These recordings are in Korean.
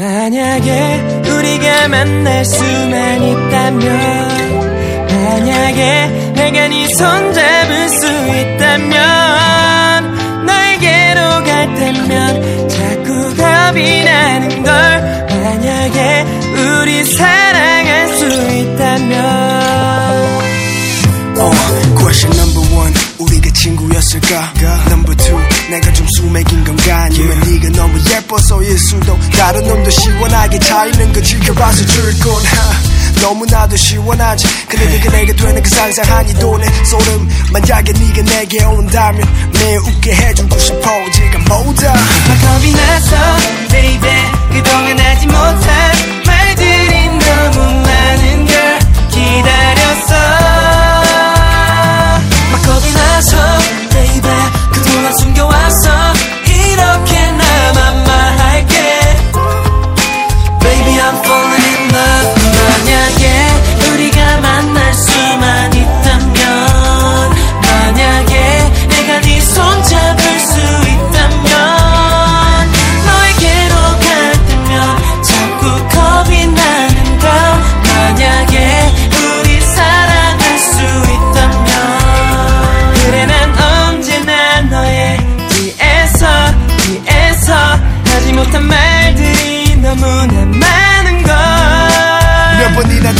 만약에 우리가 만날 수만 있다면 만약에 내가 네 손 잡을 수 있다면 너에게로 갈 때면 자꾸 겁이 나는 걸 만약에 우리 사랑할 수 있다면. 어, question number one. 우리가 친구였을까 다른 놈도 시원하게 차있는 거 지켜봐서 줄건 너무나도 시원하지. 네가 내게 되는 그 상상 한 이 돈의 소름 만약에 네가 내게 온다면 매일 웃게 해주고 싶어. 지금 모자 겁이 나서 baby. 그동안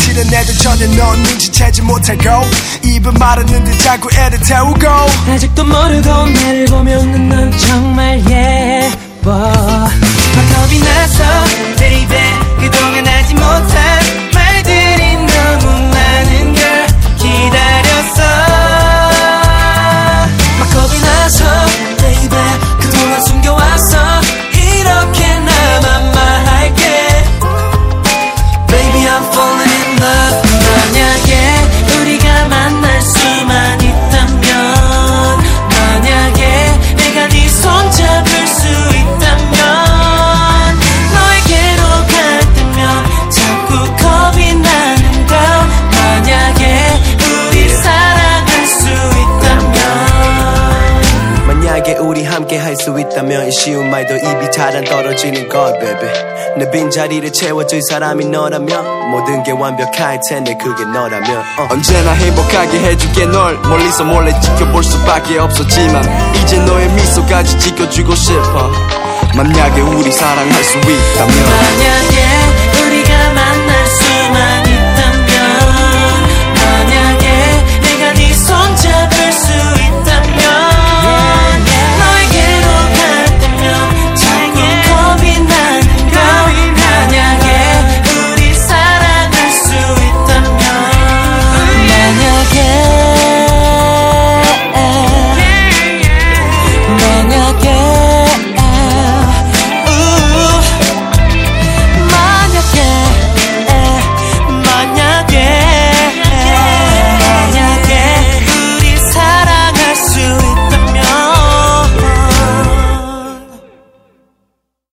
몇 번이나 티를 전혀 넌 눈치채지 못하고 입은 말했는데 자꾸 애를 태우고. 아직도 모르고 나를 보면 넌 정말 예뻐 만약에 우리 함께 할 수 있다면 이 쉬운 말도 입이 잘 안 떨어지는 것 baby. 내 빈자리를 채워줄 사람이 너라면 모든 게 완벽할 텐데 그게 너라면 어. 언제나 행복하게 해줄게 널. 멀리서 몰래 지켜볼 수밖에 없었지만 이제 너의 미소까지 지켜주고 싶어. 만약에 우리 사랑할 수 있다면. 만약에